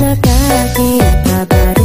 Pernahkah tak